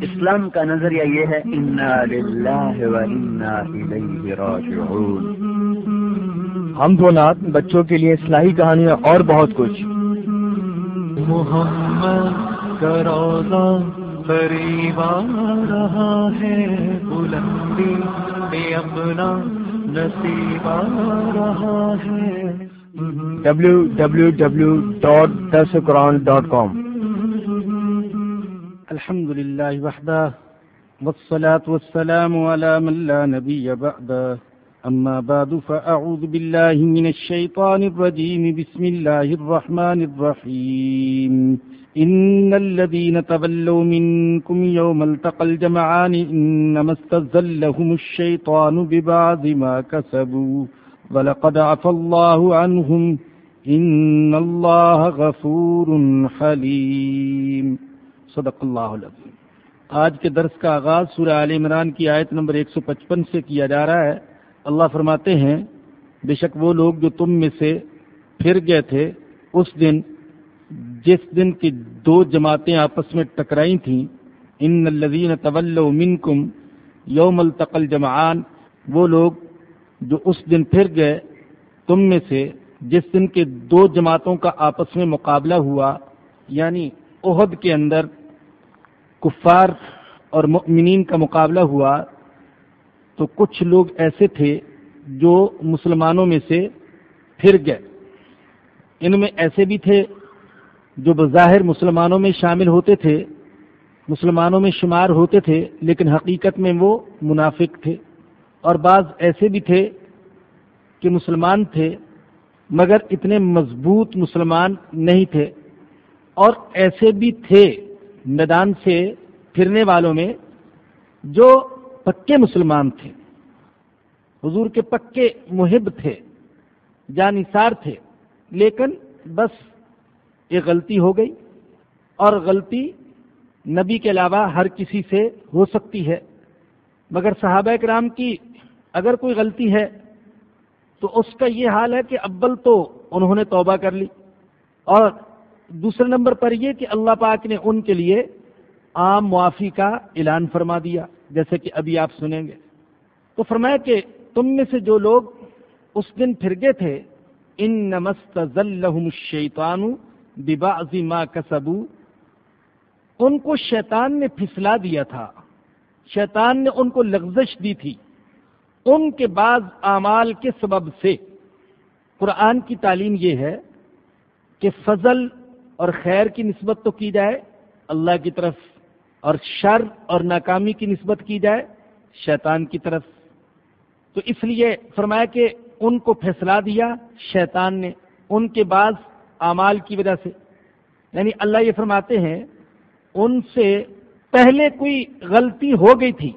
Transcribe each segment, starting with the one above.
اسلام کا نظریہ یہ ہے ہم دو نات بچوں کے لیے اصلاحی کہانیاں اور بہت کچھ۔ محمد کروزہ قریب آ رہا ہے بلندی بے اپنا نصیب آ رہا ہے۔ ڈبلو الحمد للہ وحدہ والصلاة والسلام على من لا نبي بعده. أما بعد، فأعوذ بالله من الشيطان الرجيم. بسم الله الرحمن الرحيم. إن الذين تبلوا منكم يوم التقى الجمعان إنما استزلهم الشيطان ببعض ما كسبوا، ولقد عفى الله عنهم. إن الله غفور حليم. صدق الله العظيم آج کے درس کا آغاز سورہ عال عمران کی آیت نمبر 155 سے کیا جا رہا ہے۔ اللہ فرماتے ہیں، بے شک وہ لوگ جو تم میں سے پھر گئے تھے، اس دن، جس دن کی دو جماعتیں آپس میں ٹکرائی تھیں، ان الذین طول منکم یوم التقل جمعان وہ لوگ جو اس دن پھر گئے، تم میں سے جس دن کے دو جماعتوں کا آپس میں مقابلہ ہوا یعنی عہد کے اندر کفار اور مؤمنین کا مقابلہ ہوا تو کچھ لوگ ایسے تھے جو مسلمانوں میں سے پھر گئے۔ ان میں ایسے بھی تھے جو بظاہر مسلمانوں میں شامل ہوتے تھے، مسلمانوں میں شمار ہوتے تھے، لیکن حقیقت میں وہ منافق تھے۔ اور بعض ایسے بھی تھے کہ مسلمان تھے، مگر اتنے مضبوط مسلمان نہیں تھے۔ اور ایسے بھی تھے میدان سے پھرنے والوں میں جو پکے مسلمان تھے، حضور کے پکے محب تھے، جانثار تھے، لیکن بس یہ غلطی ہو گئی اور غلطی نبی کے علاوہ ہر کسی سے ہو سکتی ہے۔ مگر صحابہ کرام کی اگر کوئی غلطی ہے تو اس کا یہ حال ہے کہ ابل تو انہوں نے توبہ کر لی اور دوسرے نمبر پر یہ کہ اللہ پاک نے ان کے لیے عام معافی کا اعلان فرما دیا، جیسے کہ ابھی آپ سنیں گے۔ تو فرمایا کہ تم میں سے جو لوگ اس دن پھر گئے تھے ان نمست شیتان ما کسبو ان کو شیطان نے پھسلا دیا تھا، شیطان نے ان کو لغزش دی تھی، ان کے بعض اعمال کے سبب سے۔ قرآن کی تعلیم یہ ہے کہ فضل اور خیر کی نسبت تو کی جائے، اللہ کی طرف، اور شر اور ناکامی کی نسبت کی جائے، شیطان کی طرف۔ تو اس لیے فرمایا کہ ان کو پھیسلا دیا شیطان نے، ان کے بعض اعمال کی وجہ سے۔ یعنی اللہ یہ فرماتے ہیں، ان سے پہلے کوئی غلطی ہو گئی تھی،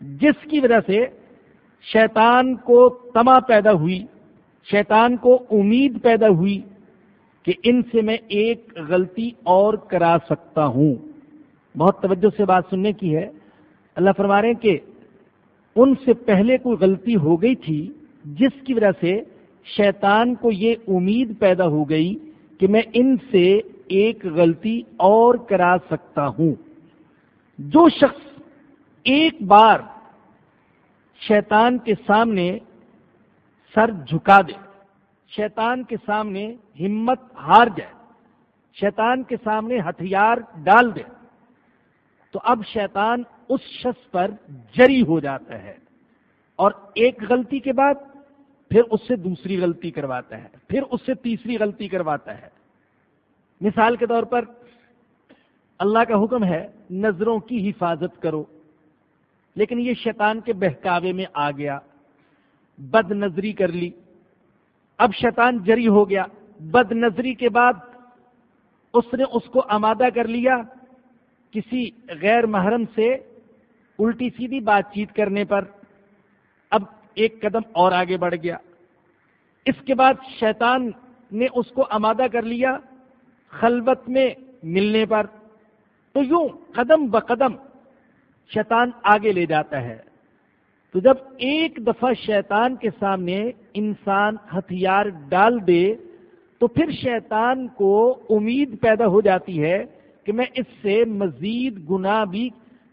جس کی وجہ سے شیطان کو تما پیدا ہوئی، شیطان کو امید پیدا ہوئی کہ ان سے میں ایک غلطی اور کرا سکتا ہوں۔ بہت توجہ سے بات سننے کی ہے۔ اللہ فرما رہے ہیں کہ ان سے پہلے کوئی غلطی ہو گئی تھی جس کی وجہ سے شیطان کو یہ امید پیدا ہو گئی کہ میں ان سے ایک غلطی اور کرا سکتا ہوں۔ جو شخص ایک بار شیطان کے سامنے سر جھکا دے شیطان کے سامنے ہمت ہار جائے، شیطان کے سامنے ہتھیار ڈال دے، تو اب شیطان اس شخص پر جری ہو جاتا ہے۔ اور ایک غلطی کے بعد پھر اس سے دوسری غلطی کرواتا ہے، پھر اس سے تیسری غلطی کرواتا ہے۔ مثال کے طور پر اللہ کا حکم ہے، نظروں کی حفاظت کرو، لیکن یہ شیطان کے بہکاوے میں آ گیا بد نظری کر لی۔ اب شیطان جری ہو گیا۔ بد نظری کے بعد اس نے اس کو آمادہ کر لیا کسی غیر محرم سے الٹی سیدھی بات چیت کرنے پر۔ اب ایک قدم اور آگے بڑھ گیا۔ اس کے بعد شیطان نے اس کو آمادہ کر لیا خلوت میں ملنے پر۔ تو یوں قدم بقدم شیطان آگے لے جاتا ہے۔ تو جب ایک دفعہ شیطان کے سامنے انسان ہتھیار ڈال دے، تو پھر شیطان کو امید پیدا ہو جاتی ہے کہ میں اس سے مزید گنا بھی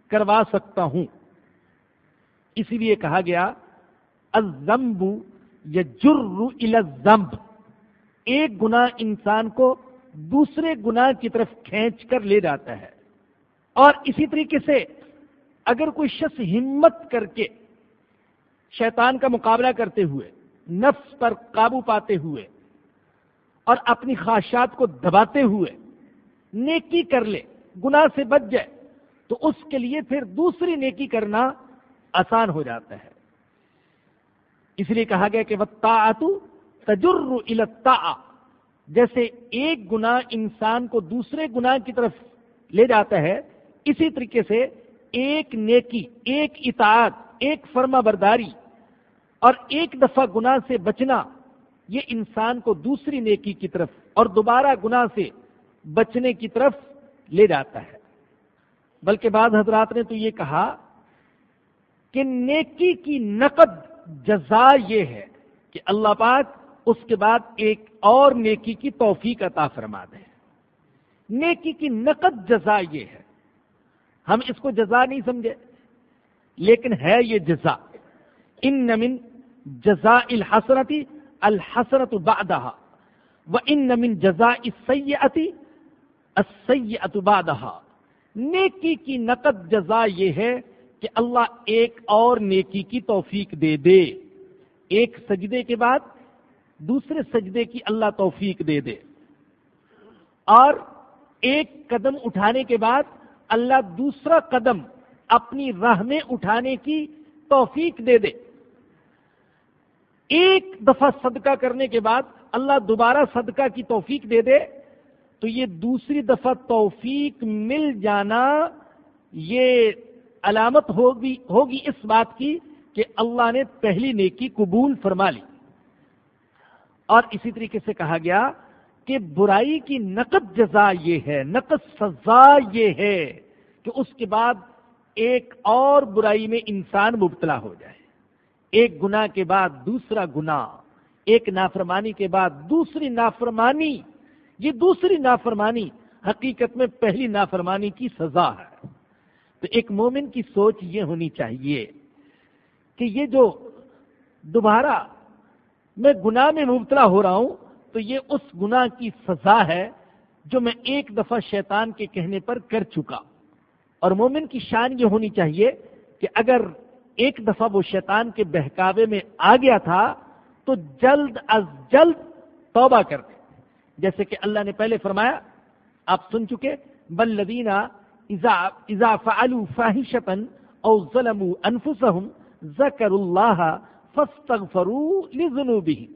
کروا سکتا ہوں۔ اسی لیے کہا گیا الزمب یا جر ایک گنا انسان کو دوسرے گنا کی طرف کھینچ کر لے جاتا ہے۔ اور اسی طریقے سے اگر کوئی شخص ہمت کر کے شیطان کا مقابلہ کرتے ہوئے، نفس پر قابو پاتے ہوئے اور اپنی خواہشات کو دباتے ہوئے نیکی کر لے، گناہ سے بچ جائے، تو اس کے لیے پھر دوسری نیکی کرنا آسان ہو جاتا ہے۔ اس لیے کہا گیا کہ تجر التا جیسے ایک گنا انسان کو دوسرے گنا کی طرف لے جاتا ہے، اسی طریقے سے ایک نیکی، ایک اطاعت ایک فرما برداری اور ایک دفعہ گنا سے بچنا یہ انسان کو دوسری نیکی کی طرف اور دوبارہ گنا سے بچنے کی طرف لے جاتا ہے۔ بلکہ بعض حضرات نے تو یہ کہا کہ نیکی کی نقد جزا یہ ہے کہ اللہ پاک اس کے بعد ایک اور نیکی کی توفیق عطا فرما دے۔ نیکی کی نقد جزا یہ ہے۔ ہم اس کو جزا نہیں سمجھے۔ لیکن ہے یہ جزا۔ ان نمن جزا الحسرتی الحسرت بادہ و ان نمن جزا سیاتی بعدہ نیکی کی نقد جزا یہ ہے کہ اللہ ایک اور نیکی کی توفیق دے دے۔ ایک سجدے کے بعد دوسرے سجدے کی اللہ توفیق دے دے۔ اور ایک قدم اٹھانے کے بعد اللہ دوسرا قدم اپنی راہ میں اٹھانے کی توفیق دے دے۔ ایک دفعہ صدقہ کرنے کے بعد اللہ دوبارہ صدقہ کی توفیق دے دے تو یہ دوسری دفعہ توفیق مل جانا یہ علامت ہوگی ہوگی اس بات کی کہ اللہ نے پہلی نیکی قبول فرما لی۔ اور اسی طریقے سے کہا گیا کہ برائی کی نقد جزا یہ ہے، نقد سزا یہ ہے کہ اس کے بعد ایک اور برائی میں انسان مبتلا ہو جائے۔ ایک گنا کے بعد دوسرا گنا ایک نافرمانی کے بعد دوسری نافرمانی۔ یہ دوسری نافرمانی حقیقت میں پہلی نافرمانی کی سزا ہے۔ تو ایک مومن کی سوچ یہ ہونی چاہیے کہ یہ جو دوبارہ میں گناہ میں مبتلا ہو رہا ہوں، تو یہ اس گناہ کی سزا ہے جو میں ایک دفعہ شیطان کے کہنے پر کر چکا۔ اور مومن کی شان یہ ہونی چاہیے کہ اگر ایک دفعہ وہ شیطان کے بہکاوے میں آ گیا تھا، تو جلد از جلد توبہ کر دے۔ جیسے کہ اللہ نے پہلے فرمایا، آپ سن چکے بل لدینہ فاحشتن او ظلموا انفسهم ذکر اللہ فاستغفروا لذنوبهم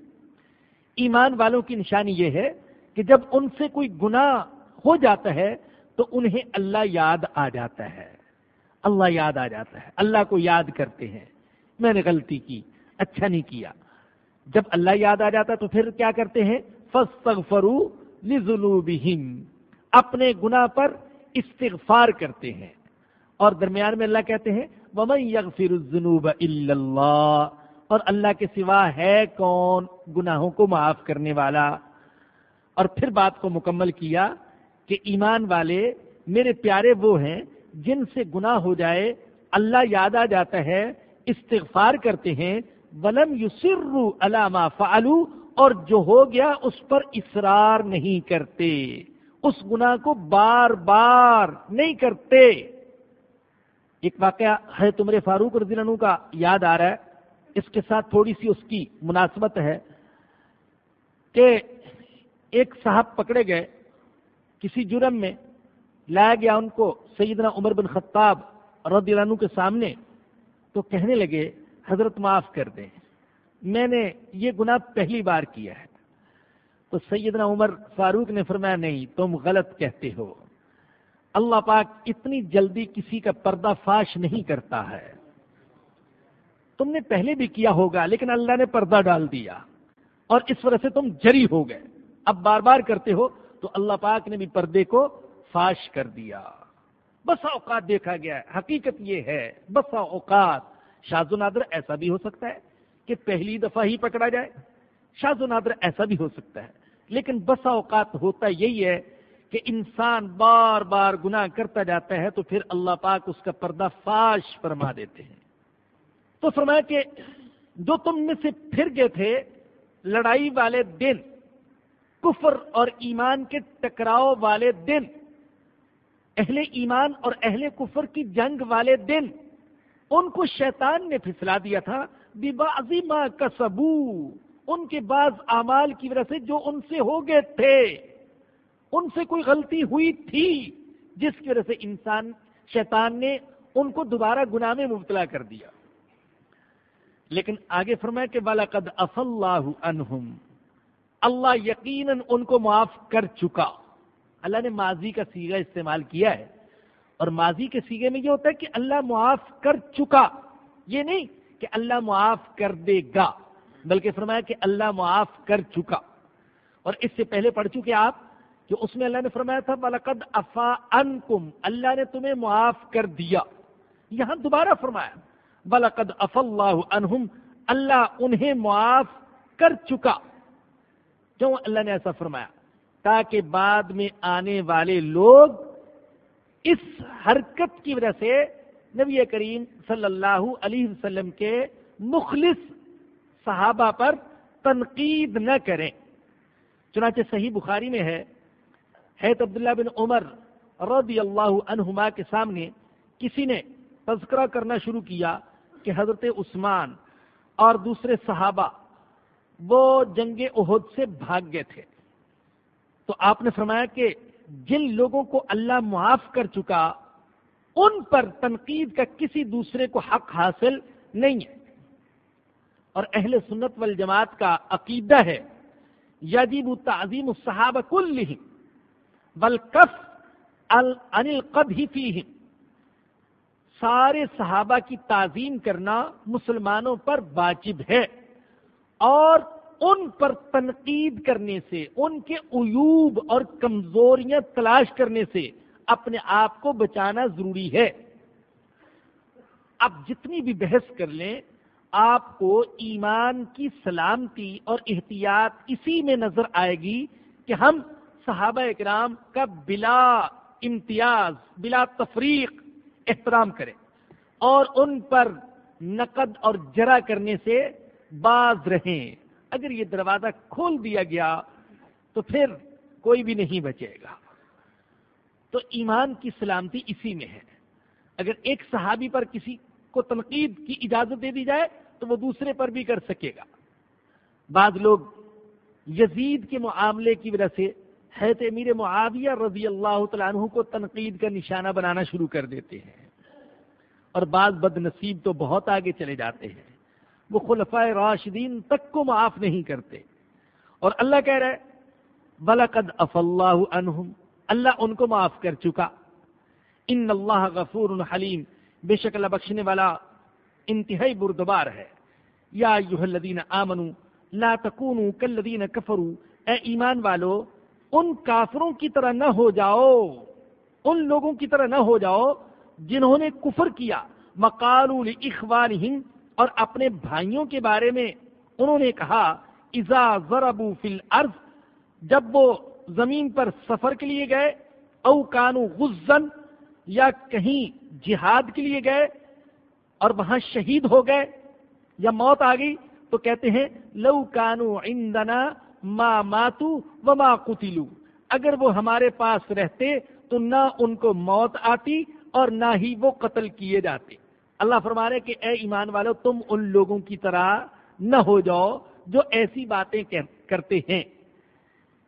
ایمان والوں کی نشانی یہ ہے کہ جب ان سے کوئی گناہ ہو جاتا ہے تو انہیں اللہ یاد آ جاتا ہے۔ اللہ یاد آ جاتا ہے۔ اللہ کو یاد کرتے ہیں۔ میں نے غلطی کی اچھا نہیں کیا۔ جب اللہ یاد آ جاتا تو پھر کیا کرتے ہیں؟ فستغفروا لذنوبہم۔ اپنے گناہ پر استغفار کرتے ہیں۔ اور درمیان میں اللہ کہتے ہیں، وَمَن يَغْفِرُ الذُّنُوبَ إِلَّا اللَّهِ اور اللہ کے سوا ہے کون؟ گناہوں کو معاف کرنے والا۔ اور پھر بات کو مکمل کیا کہ ایمان والے میرے پیارے وہ ہیں جن سے گناہ ہو جائے، اللہ یاد آ جاتا ہے، استغفار کرتے ہیں، ولم یسر علامہ فعلو اور جو ہو گیا اس پر اصرار نہیں کرتے۔ اس گناہ کو بار بار نہیں کرتے۔ ایک واقعہ ہے تمرے فاروق رضی اللہ عنہ کا یاد آ رہا ہے۔ اس کے ساتھ تھوڑی سی اس کی مناسبت ہے کہ ایک صاحب پکڑے گئے۔ کسی جرم میں لایا گیا ان کو سیدنا عمر بن خطاب رضی اللہ عنہ کے سامنے تو کہنے لگے، حضرت معاف کر دیں۔ میں نے یہ گناہ پہلی بار کیا ہے۔ تو سیدنا عمر فاروق نے فرمایا، نہیں، تم غلط کہتے ہو۔ اللہ پاک اتنی جلدی کسی کا پردہ فاش نہیں کرتا ہے۔ تم نے پہلے بھی کیا ہوگا، لیکن اللہ نے پردہ ڈال دیا۔ اور اس وجہ سے تم جری ہو گئے۔ اب بار بار کرتے ہو تو اللہ پاک نے بھی پردے کو فاش کر دیا۔ بسا اوقات دیکھا گیا۔ ہے حقیقت یہ ہے، بسا اوقات۔ شاز و نادر ایسا بھی ہو سکتا ہے کہ پہلی دفعہ ہی پکڑا جائے۔ شاز و نادر ایسا بھی ہو سکتا ہے۔ لیکن بسا اوقات ہوتا یہی ہے کہ انسان بار بار گناہ کرتا جاتا ہے تو پھر اللہ پاک اس کا پردہ فاش فرما دیتے ہیں۔ تو فرمایا کہ جو تم میں سے پھر گئے تھے، لڑائی والے دن کفر اور ایمان کے ٹکراؤ والے دن، اہل ایمان اور اہل کفر کی جنگ والے دن، ان کو شیطان نے پھسلا دیا تھا۔ ما کسبو۔ ان کے بعض اعمال کی وجہ سے جو ان سے ہو گئے تھے۔ ان سے کوئی غلطی ہوئی تھی، جس کی وجہ سے انسان، شیطان نے ان کو دوبارہ گناہ میں مبتلا کر دیا۔ لیکن آگے فرمایا کہ بالقد اف اللہ عنہم اللہ یقیناً ان کو معاف کر چکا۔ اللہ نے ماضی کا سیگا استعمال کیا ہے۔ اور ماضی کے سیگے میں یہ ہوتا ہے کہ اللہ معاف کر چکا۔ یہ نہیں کہ اللہ معاف کر دے گا، بلکہ فرمایا کہ اللہ معاف کر چکا۔ اور اس سے پہلے پڑھ چکے آپ کہ اس میں اللہ نے فرمایا تھا بالقد افا ان اللہ نے تمہیں معاف کر دیا۔ یہاں دوبارہ فرمایا بلقد اف اللہ عنہم، اللہ انہیں معاف کر چکا۔ کیوں اللہ نے ایسا فرمایا؟ تاکہ بعد میں آنے والے لوگ اس حرکت کی وجہ سے نبی کریم صلی اللہ علیہ وسلم کے مخلص صحابہ پر تنقید نہ کریں۔ چنانچہ صحیح بخاری میں ہے حید عبداللہ بن عمر رضی اللہ عنہما کے سامنے کسی نے تذکرہ کرنا شروع کیا کہ حضرت عثمان اور دوسرے صحابہ وہ جنگ عہد سے بھاگ گئے تھے۔ تو آپ نے فرمایا کہ جن لوگوں کو اللہ معاف کر چکا، ان پر تنقید کا کسی دوسرے کو حق حاصل نہیں ہے۔ اور اہل سنت والجماعت کا عقیدہ ہے یجب تعظیم الصحابہ کل بلکف انل ہی فیہم۔ سارے صحابہ کی تعظیم کرنا مسلمانوں پر واجب ہے۔ اور ان پر تنقید کرنے سے، ان کے عیوب اور کمزوریاں تلاش کرنے سے اپنے آپ کو بچانا ضروری ہے۔ اب جتنی بھی بحث کر لیں، آپ کو ایمان کی سلامتی اور احتیاط اسی میں نظر آئے گی کہ ہم صحابہ اکرام کا بلا امتیاز، بلا تفریق احترام کریں اور ان پر نقد اور جرا کرنے سے باز رہیں۔ اگر یہ دروازہ کھول دیا گیا تو پھر کوئی بھی نہیں بچے گا۔ تو ایمان کی سلامتی اسی میں ہے۔ اگر ایک صحابی پر کسی کو تنقید کی اجازت دے دی جائے تو وہ دوسرے پر بھی کر سکے گا۔ بعض لوگ یزید کے معاملے کی وجہ سے حیرت امیر معاویہ رضی اللہ تعالیٰ عنہ کو تنقید کا نشانہ بنانا شروع کر دیتے ہیں اور بعض بد نصیب تو بہت آگے چلے جاتے ہیں۔ وہ خلفۂ راشدین تک کو معاف نہیں کرتے۔ اور اللہ کہہ رہے بلقد اف اللہ عنہم اللہ ان کو معاف کر چکا۔ ان اللہ غفور حلیم بے شک اللہ بخشنے والا انتہائی بردبار ہے۔ یا الذین آمنوا، لا تکونوا کالذین کفروا اے ایمان والو، ان کافروں کی طرح نہ ہو جاؤ۔ ان لوگوں کی طرح نہ ہو جاؤ جنہوں نے کفر کیا۔ مکال اخوان اور اپنے بھائیوں کے بارے میں انہوں نے کہا ازا ضربو فل ارض جب وہ زمین پر سفر کے لیے گئے، او کانو غزن، یا کہیں جہاد کے لیے گئے، اور وہاں شہید ہو گئے، یا موت آ گئی، تو کہتے ہیں، لو کانو عندنا ما ماتو و ما قتلو۔ اگر وہ ہمارے پاس رہتے، تو نہ ان کو موت آتی اور نہ ہی وہ قتل کیے جاتے۔ اللہ فرما رہے کہ اے ایمان والو، تم ان لوگوں کی طرح نہ ہو جاؤ جو ایسی باتیں کرتے ہیں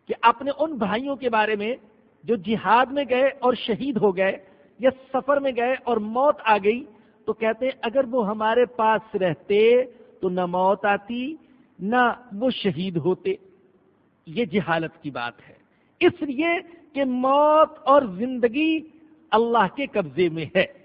کہ اپنے ان بھائیوں کے بارے میں جو جہاد میں گئے اور شہید ہو گئے یا سفر میں گئے اور موت آ گئی، تو کہتے اگر وہ ہمارے پاس رہتے تو نہ موت آتی، نہ وہ شہید ہوتے۔ یہ جہالت کی بات ہے۔ اس لیے کہ موت اور زندگی اللہ کے قبضے میں ہے۔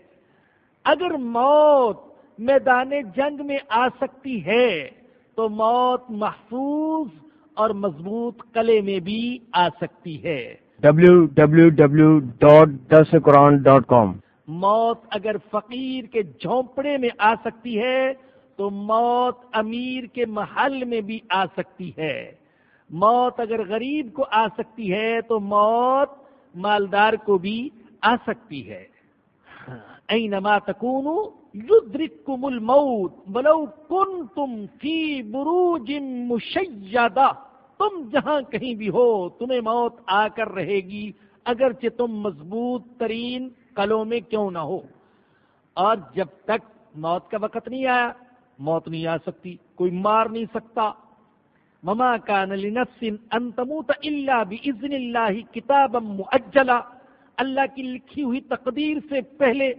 اگر موت میدان جنگ میں آ سکتی ہے تو موت محفوظ اور مضبوط قلعے میں بھی آ سکتی ہے۔ www.dasquran.com موت اگر فقیر کے جھونپڑے میں آ سکتی ہے تو موت امیر کے محل میں بھی آ سکتی ہے۔ موت اگر غریب کو آ سکتی ہے تو موت مالدار کو بھی آ سکتی ہے۔ اینما تکونو یدرککم الموت ولو کنتم فی بروج مشیدہ تم جہاں کہیں بھی ہو، تمہیں موت آ کر رہے گی، اگرچہ تم مضبوط ترین کلوں میں کیوں نہ ہو۔ اور جب تک موت کا وقت نہیں آیا، موت نہیں آ سکتی، کوئی مار نہیں سکتا۔ مما کان لنفس ان تموت الا باذن اللہ کتابا مؤجلا اللہ کی لکھی ہوئی تقدیر سے پہلے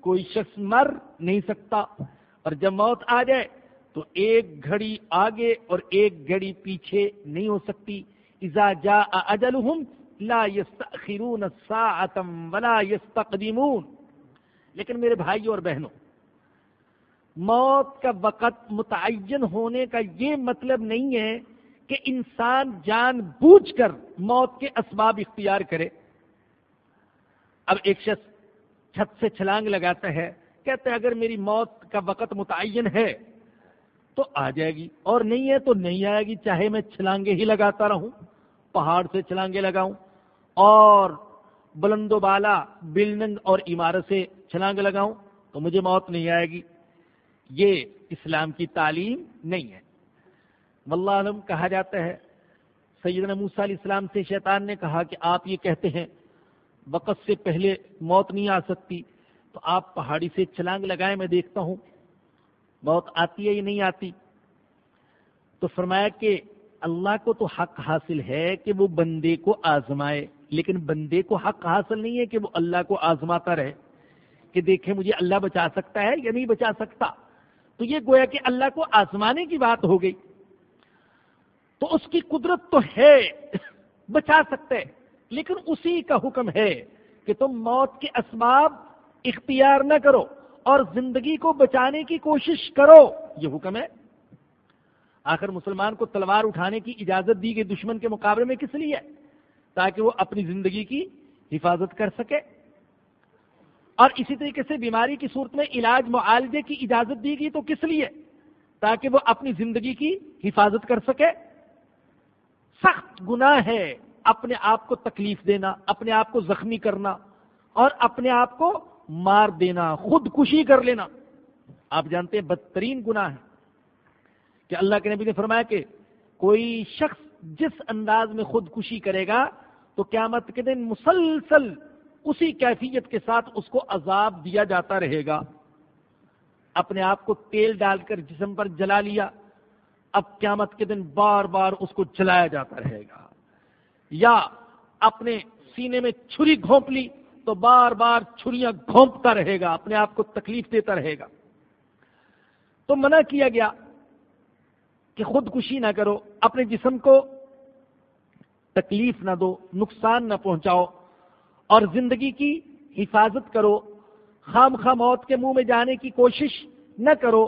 کوئی شخص مر نہیں سکتا اور جب موت آ جائے تو ایک گھڑی آگے اور ایک گھڑی پیچھے نہیں ہو سکتی۔ اذا جاء اجلهم لا يستأخرون ساعتا ولا يستقدمون لیکن میرے بھائیوں اور بہنوں، موت کا وقت متعین ہونے کا یہ مطلب نہیں ہے کہ انسان جان بوجھ کر موت کے اسباب اختیار کرے۔ اب ایک شخص چھت سے چھلانگ لگاتا ہے کہتے ہیں اگر میری موت کا وقت متعین ہے تو آ جائے گی، اور نہیں ہے تو نہیں آئے گی، چاہے میں چھلانگے ہی لگاتا رہوں، پہاڑ سے چھلانگے لگاؤں، اور بلند و بالا بلڈنگ اور عمارت سے چھلانگ لگاؤں تو مجھے موت نہیں آئے گی۔ یہ اسلام کی تعلیم نہیں ہے۔ واللہ علم کہا جاتا ہے، سیدنا موسیٰ علیہ السلام سے شیطان نے کہا کہ آپ یہ کہتے ہیں وقت سے پہلے موت نہیں آ سکتی، تو آپ پہاڑی سے چھلانگ لگائے میں دیکھتا ہوں۔ موت آتی ہے یا نہیں آتی؟ تو فرمایا کہ اللہ کو تو حق حاصل ہے کہ وہ بندے کو آزمائے، لیکن بندے کو حق حاصل نہیں ہے کہ وہ اللہ کو آزماتا رہے، کہ دیکھیں مجھے اللہ بچا سکتا ہے یا نہیں بچا سکتا۔ تو یہ گویا کہ اللہ کو آزمانے کی بات ہو گئی۔ تو اس کی قدرت تو ہے، بچا سکتے۔ لیکن اسی کا حکم ہے کہ تم موت کے اسباب اختیار نہ کرو اور زندگی کو بچانے کی کوشش کرو۔ یہ حکم ہے۔ آخر مسلمان کو تلوار اٹھانے کی اجازت دی گئی دشمن کے مقابلے میں کس لیے؟ تاکہ وہ اپنی زندگی کی حفاظت کر سکے۔ اور اسی طریقے سے بیماری کی صورت میں علاج معالجے کی اجازت دی گئی تو کس لیے؟ تاکہ وہ اپنی زندگی کی حفاظت کر سکے۔ سخت گناہ ہے۔ اپنے آپ کو تکلیف دینا، اپنے آپ کو زخمی کرنا اور اپنے آپ کو مار دینا خود کشی کر لینا۔ آپ جانتے ہیں بدترین گناہ ہے کہ اللہ کے نبی نے فرمایا کہ کوئی شخص جس انداز میں خودکشی کرے گا تو قیامت کے دن مسلسل اسی کیفیت کے ساتھ اس کو عذاب دیا جاتا رہے گا۔ اپنے آپ کو تیل ڈال کر جسم پر جلا لیا، اب قیامت کے دن بار بار اس کو جلایا جاتا رہے گا۔ یا اپنے سینے میں چھری گھونپ لی تو بار بار چھریاں گھونپتا رہے گا، اپنے آپ کو تکلیف دیتا رہے گا۔ تو منع کیا گیا کہ خودکشی نہ کرو، اپنے جسم کو تکلیف نہ دو، نقصان نہ پہنچاؤ، اور زندگی کی حفاظت کرو۔ خام خواہ موت کے منہ میں جانے کی کوشش نہ کرو۔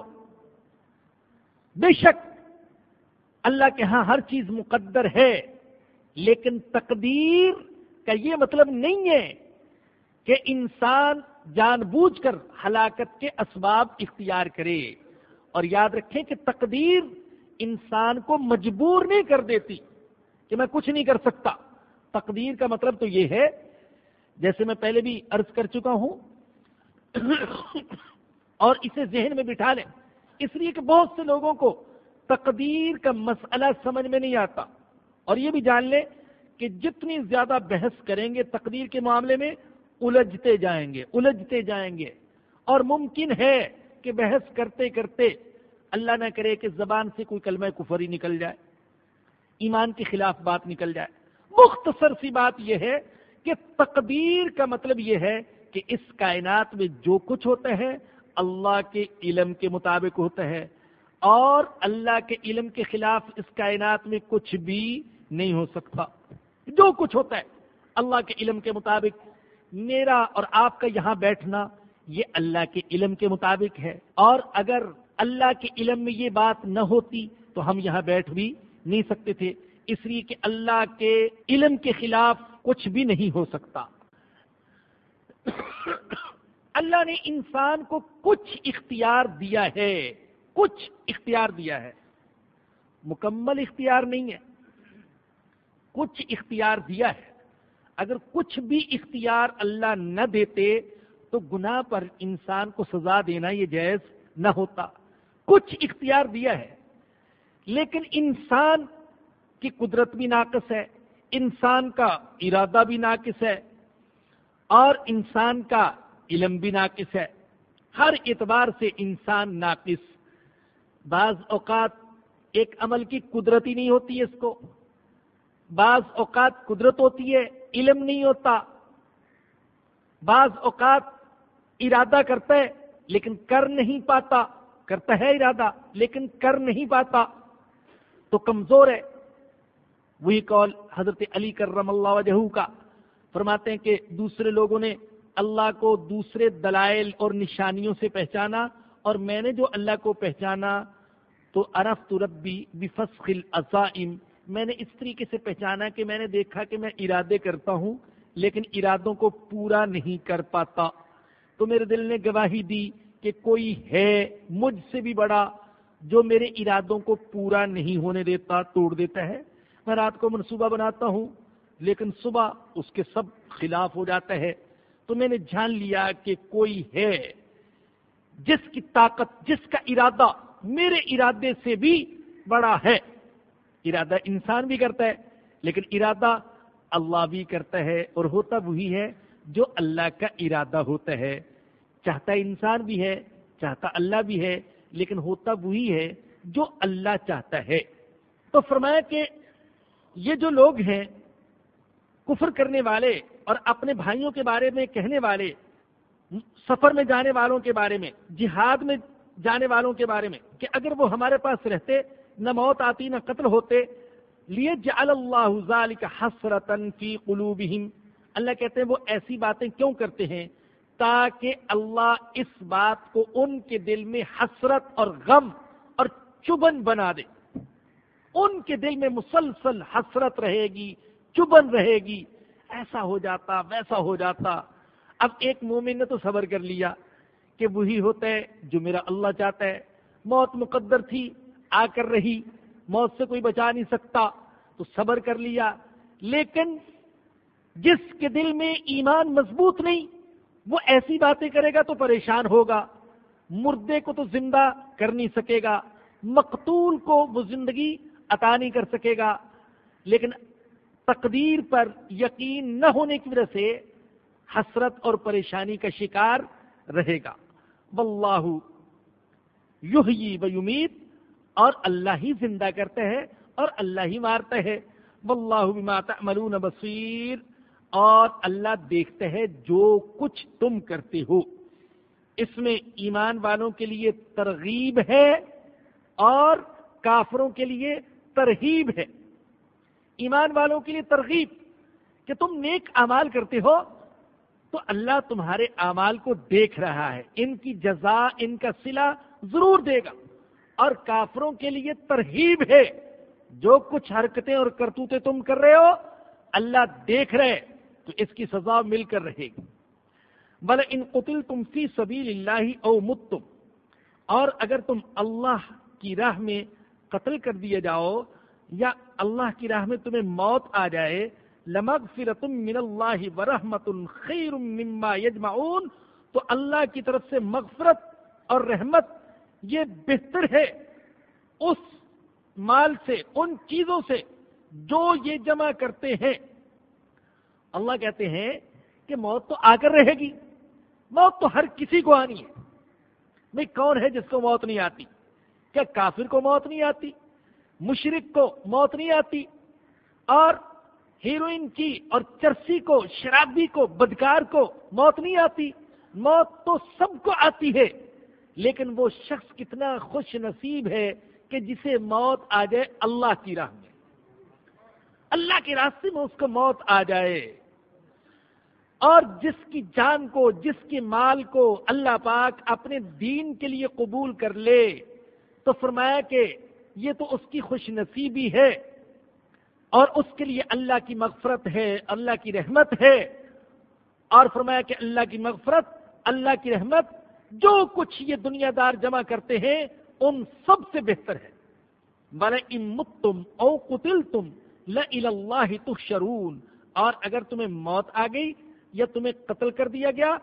بے شک اللہ کے ہاں ہر چیز مقدر ہے۔ لیکن تقدیر کا یہ مطلب نہیں ہے کہ انسان جان بوجھ کر ہلاکت کے اسباب اختیار کرے۔ اور یاد رکھیں کہ تقدیر انسان کو مجبور نہیں کر دیتی کہ میں کچھ نہیں کر سکتا۔ تقدیر کا مطلب تو یہ ہے، جیسے میں پہلے بھی عرض کر چکا ہوں، اور اسے ذہن میں بٹھا لیں۔ اس لیے کہ بہت سے لوگوں کو تقدیر کا مسئلہ سمجھ میں نہیں آتا۔ اور یہ بھی جان لیں کہ جتنی زیادہ بحث کریں گے تقدیر کے معاملے میں، الجھتے جائیں گے، الجھتے جائیں گے۔ اور ممکن ہے کہ بحث کرتے کرتے اللہ نہ کرے کہ زبان سے کوئی کلمہ کفری نکل جائے، ایمان کے خلاف بات نکل جائے۔ مختصر سی بات یہ ہے کہ تقدیر کا مطلب یہ ہے کہ اس کائنات میں جو کچھ ہوتا ہے اللہ کے علم کے مطابق ہوتا ہے اور اللہ کے علم کے خلاف اس کائنات میں کچھ بھی نہیں ہو سکتا۔ جو کچھ ہوتا ہے، اللہ کے علم کے مطابق۔ میرا اور آپ کا یہاں بیٹھنا، یہ اللہ کے علم کے مطابق ہے۔ اور اگر اللہ کے علم میں یہ بات نہ ہوتی، تو ہم یہاں بیٹھ بھی نہیں سکتے تھے۔ اس لیے کہ اللہ کے علم کے خلاف کچھ بھی نہیں ہو سکتا۔ اللہ نے انسان کو کچھ اختیار دیا ہے۔ کچھ اختیار دیا ہے۔ مکمل اختیار نہیں ہے۔ کچھ اختیار دیا ہے۔ اگر کچھ بھی اختیار اللہ نہ دیتے تو گناہ پر انسان کو سزا دینا یہ جائز نہ ہوتا۔ کچھ اختیار دیا ہے، لیکن انسان کی قدرت بھی ناقص ہے، انسان کا ارادہ بھی ناقص ہے اور انسان کا علم بھی ناقص ہے۔ ہر اعتبار سے انسان ناقص۔ بعض اوقات ایک عمل کی قدرت ہی نہیں ہوتی ہے اس کو۔ بعض اوقات قدرت ہوتی ہے، علم نہیں ہوتا۔ بعض اوقات ارادہ کرتا ہے، لیکن کر نہیں پاتا۔ کرتا ہے ارادہ، لیکن کر نہیں پاتا۔ تو کمزور ہے۔ وہی کال حضرت علی کرم اللہ وجہ کا۔ فرماتے ہیں کہ دوسرے لوگوں نے اللہ کو دوسرے دلائل اور نشانیوں سے پہچانا، اور میں نے جو اللہ کو پہچانا، تو ارف ربی بفسخل العزائم میں نے اس طریقے سے پہچانا کہ میں نے دیکھا کہ میں ارادے کرتا ہوں، لیکن ارادوں کو پورا نہیں کر پاتا۔ تو میرے دل نے گواہی دی کہ کوئی ہے مجھ سے بھی بڑا جو میرے ارادوں کو پورا نہیں ہونے دیتا، توڑ دیتا ہے۔ میں رات کو منصوبہ بناتا ہوں، لیکن صبح اس کے سب خلاف ہو جاتا ہے۔ تو میں نے جان لیا کہ کوئی ہے جس کی طاقت، جس کا ارادہ میرے ارادے سے بھی بڑا ہے۔ ارادہ انسان بھی کرتا ہے، لیکن ارادہ اللہ بھی کرتا ہے اور ہوتا وہی ہے جو اللہ کا ارادہ ہوتا ہے۔ چاہتا انسان بھی ہے، چاہتا اللہ بھی ہے، لیکن ہوتا وہی ہے جو اللہ چاہتا ہے۔ تو فرمایا کہ یہ جو لوگ ہیں، کفر کرنے والے اور اپنے بھائیوں کے بارے میں کہنے والے، سفر میں جانے والوں کے بارے میں، جہاد میں جانے والوں کے بارے میں، کہ اگر وہ ہمارے پاس رہتے نہ موت آتی نہ قتل ہوتے۔ لیے جعل اللہ کا حسرتن فی قلوبہم اللہ کہتے ہیں وہ ایسی باتیں کیوں کرتے ہیں؟ تاکہ اللہ اس بات کو ان کے دل میں حسرت اور غم اور چبن بنا دے۔ ان کے دل میں مسلسل حسرت رہے گی، چبن رہے گی۔ ایسا ہو جاتا، ویسا ہو جاتا۔ اب ایک مومن نے تو صبر کر لیا کہ وہی ہوتا ہے جو میرا اللہ چاہتا ہے۔ موت مقدر تھی۔ آ کر رہی، موت سے کوئی بچا نہیں سکتا، تو صبر کر لیا۔ لیکن جس کے دل میں ایمان مضبوط نہیں، وہ ایسی باتیں کرے گا تو پریشان ہوگا۔ مردے کو تو زندہ کر نہیں سکے گا، مقتول کو وہ زندگی عطا نہیں کر سکے گا۔ لیکن تقدیر پر یقین نہ ہونے کی وجہ سے حسرت اور پریشانی کا شکار رہے گا۔ واللہ یحیی و یمید اور اللہ ہی زندہ کرتا ہے اور اللہ ہی مارتا ہے واللہ بما تعملون بصیر۔ اور اللہ دیکھتا ہے جو کچھ تم کرتے ہو۔ اس میں ایمان والوں کے لیے ترغیب ہے اور کافروں کے لیے ترغیب ہے۔ ایمان والوں کے لیے ترغیب کہ تم نیک امال کرتے ہو تو اللہ تمہارے اعمال کو دیکھ رہا ہے۔ ان کی جزا، ان کا سلا ضرور دے گا۔ اور کافروں کے لیے ترہیب ہے۔ جو کچھ حرکتیں اور کرتوتے تم کر رہے ہو، اللہ دیکھ رہے تو اس کی سزا مل کر رہے گی۔ بل ان قتل تم فی سبیل اللہ او مت اور اگر تم اللہ کی راہ میں قتل کر دیے جاؤ، یا اللہ کی راہ میں تمہیں موت آ جائے لمغفرت من اللہ ورحمت خیر مما یجمعون۔ تو اللہ کی طرف سے مغفرت اور رحمت یہ بہتر ہے اس مال سے، ان چیزوں سے جو یہ جمع کرتے ہیں۔ اللہ کہتے ہیں کہ موت تو آ کر رہے گی، موت تو ہر کسی کو آنی ہے۔ بھائی کون ہے جس کو موت نہیں آتی؟ کیا کافر کو موت نہیں آتی؟ مشرق کو موت نہیں آتی؟ اور ہیروئن کی اور چرسی کو، شرابی کو، بدکار کو موت نہیں آتی؟ موت تو سب کو آتی ہے۔ لیکن وہ شخص کتنا خوش نصیب ہے کہ جسے موت آ جائے اللہ کی راہ میں۔ اللہ کے راستے میں اس کو موت آ جائے۔ اور جس کی جان کو، جس کے مال کو اللہ پاک اپنے دین کے لیے قبول کر لے، تو فرمایا کہ یہ تو اس کی خوش نصیبی ہے۔ اور اس کے لیے اللہ کی مغفرت ہے، اللہ کی رحمت ہے۔ اور فرمایا کہ اللہ کی مغفرت، اللہ کی رحمت جو کچھ یہ دنیا دار جمع کرتے ہیں، ان سب سے بہتر ہے۔ بل امت تم او قتل تم اللہ تحشرون۔ اور اگر تمہیں موت آ گئی یا تمہیں قتل کر دیا گیا،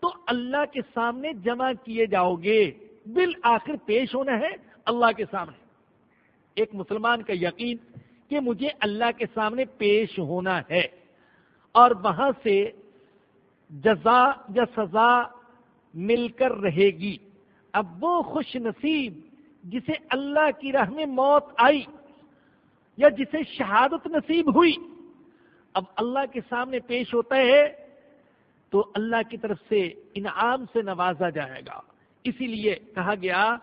تو اللہ کے سامنے جمع کیے جاؤ گے۔ بالآخر پیش ہونا ہے اللہ کے سامنے۔ ایک مسلمان کا یقین کہ مجھے اللہ کے سامنے پیش ہونا ہے۔ اور وہاں سے جزا یا سزا مل کر رہے گی۔ اب وہ خوش نصیب جسے اللہ کی راہ میں موت آئی یا جسے شہادت نصیب ہوئی۔ اب اللہ کے سامنے پیش ہوتا ہے تو اللہ کی طرف سے انعام سے نوازا جائے گا۔ اسی لیے کہا گیا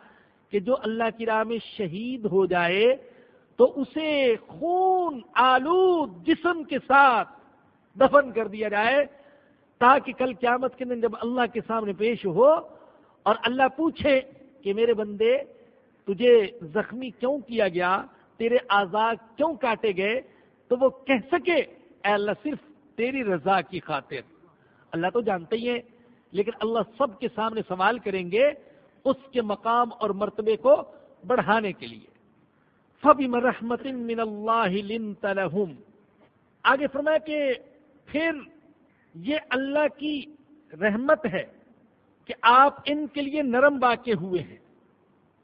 کہ جو اللہ کی راہ میں شہید ہو جائے تو اسے خون آلود جسم کے ساتھ دفن کر دیا جائے۔ تاکہ کل قیامت کے دن جب اللہ کے سامنے پیش ہو اور اللہ پوچھے کہ میرے بندے، تجھے زخمی کیوں کیا گیا؟ تیرے آزاد کیوں کاٹے گئے؟ تو وہ کہہ سکے، اے اللہ صرف تیری رضا کی خاطر۔ اللہ تو جانتے ہی ہے لیکن اللہ سب کے سامنے سوال کریں گے اس کے مقام اور مرتبے کو بڑھانے کے لیے۔ فبی مرحمت من اللہ آگے فرمایا کہ پھر یہ اللہ کی رحمت ہے کہ آپ ان کے لیے نرم واقع ہوئے ہیں۔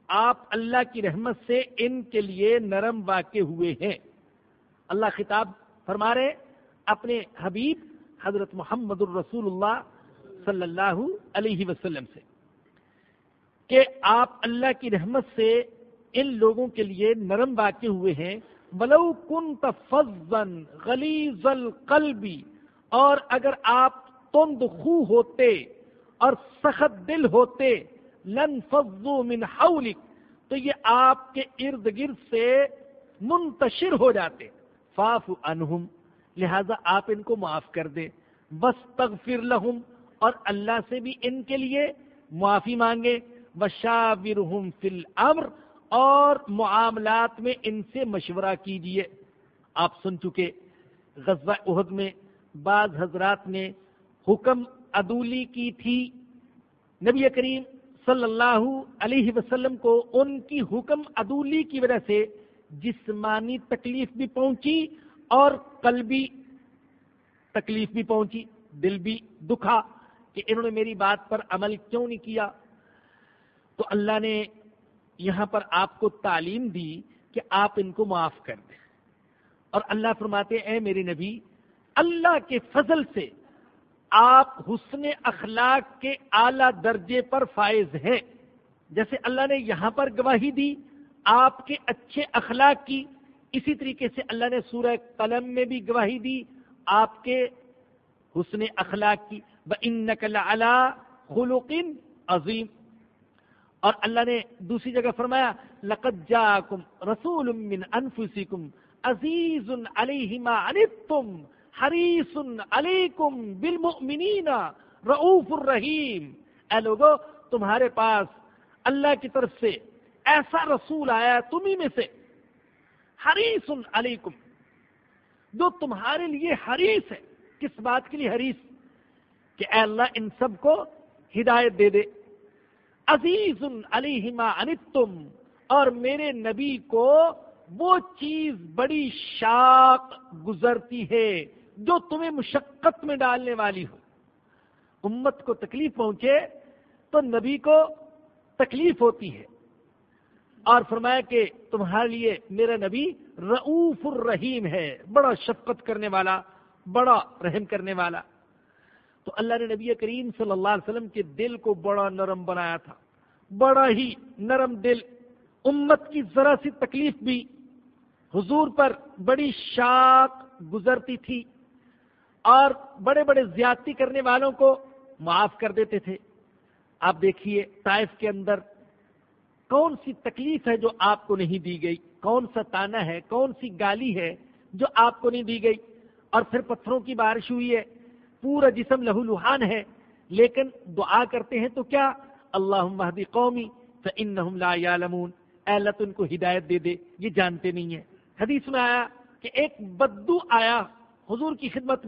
آپ اللہ کی رحمت سے ان کے لیے نرم واقع ہوئے ہیں۔ اللہ خطاب فرما رہے اپنے حبیب حضرت محمد الرسول اللہ صلی اللہ علیہ وسلم سے کہ آپ اللہ کی رحمت سے ان لوگوں کے لیے نرم واقع ہوئے ہیں۔ بلو کن تفزن غلیظ القلبی اور اگر آپ تند خو ہوتے اور سخت دل ہوتے، لن فضو من حولک، تو یہ آپ کے ارد گرد سے منتشر ہو جاتے۔ فاف انہم لہذا آپ ان کو معاف کر دیں۔ بس تغفر لہم اور اللہ سے بھی ان کے لیے معافی مانگے۔ بشاورہم فی الامر اور معاملات میں ان سے مشورہ کیجیے آپ سن چکے۔ غزوہ عہد میں بعض حضرات نے حکم عدولی کی تھی۔ نبی کریم صلی اللہ علیہ وسلم کو ان کی حکم عدولی کی وجہ سے جسمانی تکلیف بھی پہنچی اور قلبی تکلیف بھی پہنچی۔ دل بھی دکھا کہ انہوں نے میری بات پر عمل کیوں نہیں کیا۔ تو اللہ نے یہاں پر آپ کو تعلیم دی کہ آپ ان کو معاف کر دیں۔ اور اللہ فرماتے اے میرے نبی اللہ کے فضل سے آپ حسن اخلاق کے اعلی درجے پر فائز ہیں۔ جیسے اللہ نے یہاں پر گواہی دی، آپ کے اچھے اخلاق کی، اسی طریقے سے اللہ نے سورہ قلم میں بھی گواہی دی آپ کے حسن اخلاق کی۔ ان نقل خلوقن عظیم اور اللہ نے دوسری جگہ فرمایا، لقد جاکم رسول من انفسکم عزیز علیہ ما عنتم۔ حریص علیکم بالمؤمنین رعوف الرحیم۔ اے لوگو، تمہارے پاس اللہ کی طرف سے ایسا رسول آیا تمہیں میں سے۔ حریص علیکم۔ جو تمہارے لیے حریص ہے۔ کس بات کے لیے حریص؟ کہ اے اللہ، ان سب کو ہدایت دے دے۔ عزیز علیہما انتم اور میرے نبی کو وہ چیز بڑی شاق گزرتی ہے۔ جو تمہیں مشقت میں ڈالنے والی ہو۔ امت کو تکلیف پہنچے تو نبی کو تکلیف ہوتی ہے۔ اور فرمایا کہ تمہارے لیے میرا نبی رعوف الرحیم ہے، بڑا شفقت کرنے والا، بڑا رحم کرنے والا۔ تو اللہ نے نبی کریم صلی اللہ علیہ وسلم کے دل کو بڑا نرم بنایا تھا۔ بڑا ہی نرم دل۔ امت کی ذرا سی تکلیف بھی حضور پر بڑی شاق گزرتی تھی۔ اور بڑے بڑے زیادتی کرنے والوں کو معاف کر دیتے تھے۔ آپ دیکھیے طائف کے اندر کون سی تکلیف ہے جو آپ کو نہیں دی گئی؟ کون سا تانا ہے؟ کون سی گالی ہے جو آپ کو نہیں دی گئی؟ اور پھر پتھروں کی بارش ہوئی ہے۔ پورا جسم لہو لہان ہے۔ لیکن دعا کرتے ہیں تو کیا؟ اللہ مہدی قومی فإنہم لا یعلمون۔ اے اللہ ان کو ہدایت دے دے۔ یہ جانتے نہیں ہیں۔ حدیث میں آیا کہ ایک بدو آیا، حضور کی خدمت